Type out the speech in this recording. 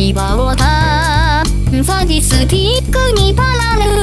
は牙をたサディスティックにパラレル。